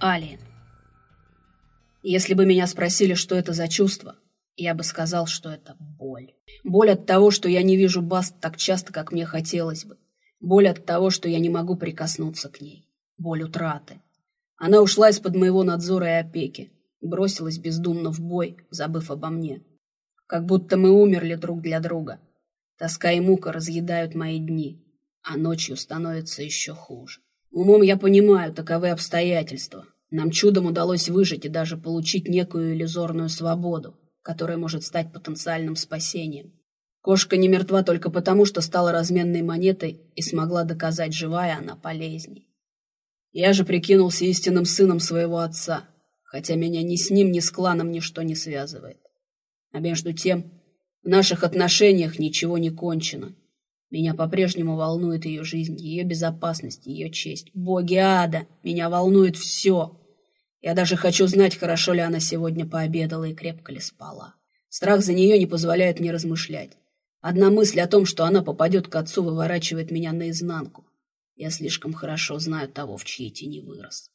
Алиен. Если бы меня спросили, что это за чувство, я бы сказал, что это боль. Боль от того, что я не вижу Баст так часто, как мне хотелось бы. Боль от того, что я не могу прикоснуться к ней. Боль утраты. Она ушла из-под моего надзора и опеки, бросилась бездумно в бой, забыв обо мне. Как будто мы умерли друг для друга. Тоска и мука разъедают мои дни, а ночью становится еще хуже. Умом я понимаю, таковы обстоятельства. Нам чудом удалось выжить и даже получить некую иллюзорную свободу, которая может стать потенциальным спасением. Кошка не мертва только потому, что стала разменной монетой и смогла доказать, живая она полезней. Я же прикинулся истинным сыном своего отца, хотя меня ни с ним, ни с кланом ничто не связывает. А между тем, в наших отношениях ничего не кончено. Меня по-прежнему волнует ее жизнь, ее безопасность, ее честь. Боги ада, меня волнует все. Я даже хочу знать, хорошо ли она сегодня пообедала и крепко ли спала. Страх за нее не позволяет мне размышлять. Одна мысль о том, что она попадет к отцу, выворачивает меня наизнанку. Я слишком хорошо знаю того, в чьей тени вырос.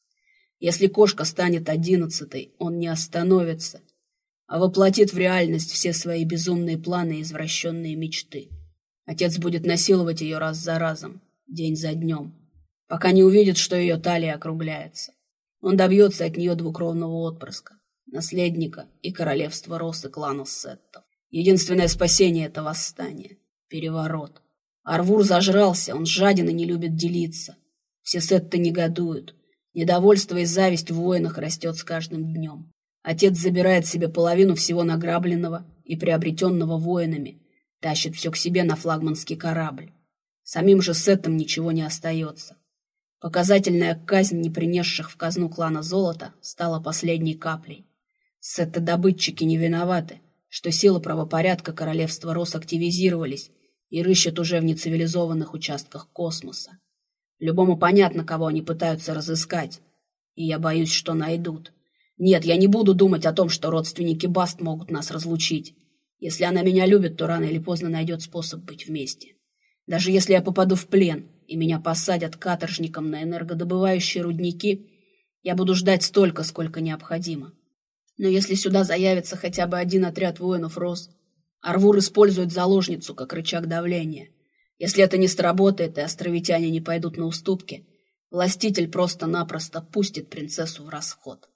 Если кошка станет одиннадцатой, он не остановится, а воплотит в реальность все свои безумные планы и извращенные мечты. Отец будет насиловать ее раз за разом, день за днем, пока не увидит, что ее талия округляется. Он добьется от нее двукровного отпрыска, наследника и королевства Росы клана Сеттов. Единственное спасение — это восстание, переворот. Арвур зажрался, он жаден и не любит делиться. Все Сетты негодуют. Недовольство и зависть в воинах растет с каждым днем. Отец забирает себе половину всего награбленного и приобретенного воинами, Тащит все к себе на флагманский корабль. Самим же Сеттам ничего не остается. Показательная казнь не принесших в казну клана золота стала последней каплей. Сетты-добытчики не виноваты, что силы правопорядка королевства Рос активизировались и рыщут уже в нецивилизованных участках космоса. Любому понятно, кого они пытаются разыскать, и я боюсь, что найдут. Нет, я не буду думать о том, что родственники Баст могут нас разлучить. Если она меня любит, то рано или поздно найдет способ быть вместе. Даже если я попаду в плен и меня посадят каторжником на энергодобывающие рудники, я буду ждать столько, сколько необходимо. Но если сюда заявится хотя бы один отряд воинов РОС, Арвур использует заложницу как рычаг давления. Если это не сработает и островитяне не пойдут на уступки, властитель просто-напросто пустит принцессу в расход.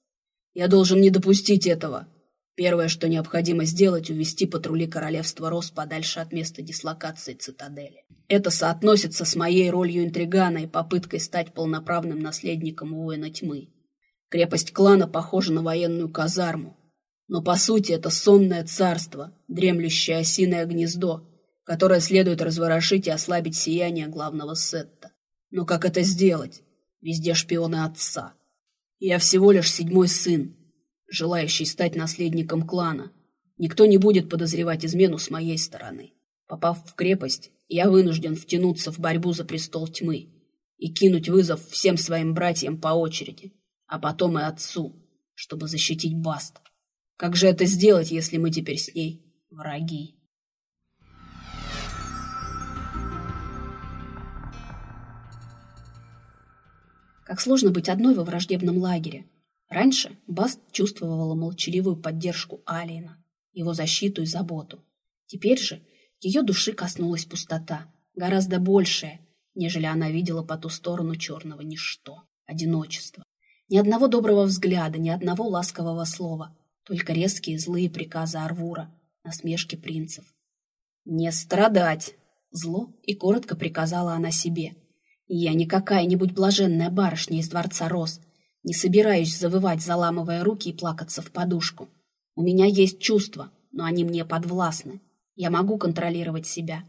Я должен не допустить этого, Первое, что необходимо сделать, увести патрули королевства Рос подальше от места дислокации цитадели. Это соотносится с моей ролью интригана и попыткой стать полноправным наследником воина тьмы. Крепость клана похожа на военную казарму, но по сути это сонное царство, дремлющее осиное гнездо, которое следует разворошить и ослабить сияние главного сетта. Но как это сделать? Везде шпионы отца. Я всего лишь седьмой сын, желающий стать наследником клана. Никто не будет подозревать измену с моей стороны. Попав в крепость, я вынужден втянуться в борьбу за престол тьмы и кинуть вызов всем своим братьям по очереди, а потом и отцу, чтобы защитить Баст. Как же это сделать, если мы теперь с ней враги? Как сложно быть одной во враждебном лагере, Раньше Баст чувствовала молчаливую поддержку Алиена, его защиту и заботу. Теперь же ее души коснулась пустота, гораздо большая, нежели она видела по ту сторону черного ничто, одиночество. Ни одного доброго взгляда, ни одного ласкового слова, только резкие злые приказы Арвура, насмешки принцев. «Не страдать!» — зло и коротко приказала она себе. «Я не какая-нибудь блаженная барышня из дворца роз, не собираюсь завывать, заламывая руки и плакаться в подушку. У меня есть чувства, но они мне подвластны. Я могу контролировать себя.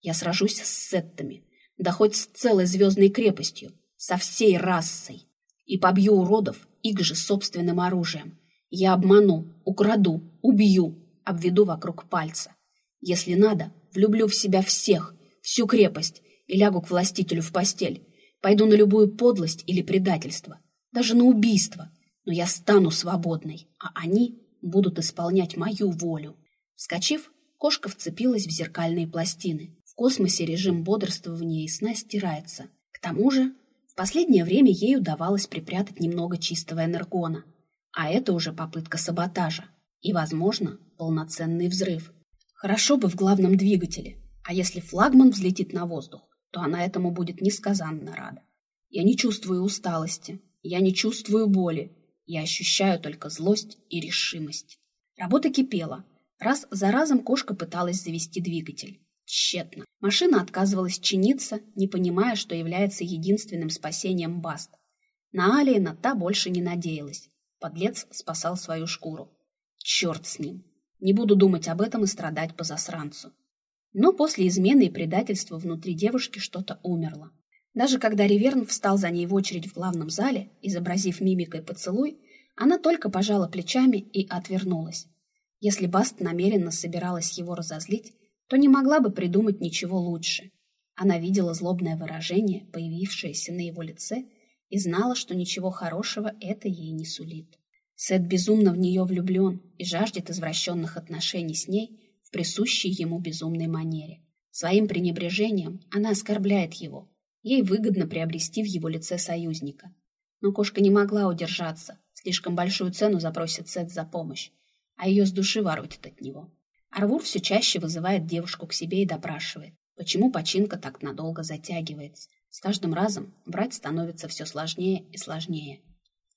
Я сражусь с сеттами, да хоть с целой звездной крепостью, со всей расой. И побью уродов их же собственным оружием. Я обману, украду, убью, обведу вокруг пальца. Если надо, влюблю в себя всех, всю крепость и лягу к властителю в постель. Пойду на любую подлость или предательство даже на убийство, но я стану свободной, а они будут исполнять мою волю. Вскочив, кошка вцепилась в зеркальные пластины. В космосе режим бодрствования и сна стирается. К тому же в последнее время ей удавалось припрятать немного чистого энергона, а это уже попытка саботажа и, возможно, полноценный взрыв. Хорошо бы в главном двигателе, а если флагман взлетит на воздух, то она этому будет несказанно рада. Я не чувствую усталости, я не чувствую боли, я ощущаю только злость и решимость. Работа кипела. Раз за разом кошка пыталась завести двигатель. Тщетно. Машина отказывалась чиниться, не понимая, что является единственным спасением Баст. На Алиена та больше не надеялась. Подлец спасал свою шкуру. Черт с ним. Не буду думать об этом и страдать по засранцу. Но после измены и предательства внутри девушки что-то умерло. Даже когда Риверн встал за ней в очередь в главном зале, изобразив мимикой поцелуй, она только пожала плечами и отвернулась. Если Баст намеренно собиралась его разозлить, то не могла бы придумать ничего лучше. Она видела злобное выражение, появившееся на его лице, и знала, что ничего хорошего это ей не сулит. Сет безумно в нее влюблен и жаждет извращенных отношений с ней в присущей ему безумной манере. Своим пренебрежением она оскорбляет его. Ей выгодно приобрести в его лице союзника. Но кошка не могла удержаться. Слишком большую цену запросит Сет за помощь, а ее с души воротит от него. Арвур все чаще вызывает девушку к себе и допрашивает, почему починка так надолго затягивается. С каждым разом брать становится все сложнее и сложнее.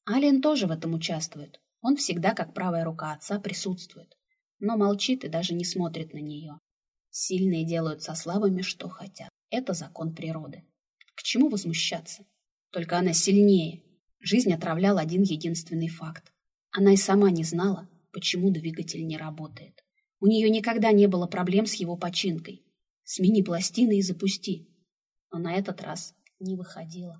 Алиен тоже в этом участвует. Он всегда, как правая рука отца, присутствует, но молчит и даже не смотрит на нее. Сильные делают со слабыми, что хотят. Это закон природы. К чему возмущаться? Только она сильнее. Жизнь отравлял один единственный факт. Она и сама не знала, почему двигатель не работает. У нее никогда не было проблем с его починкой. Смени пластины и запусти. Но на этот раз не выходила.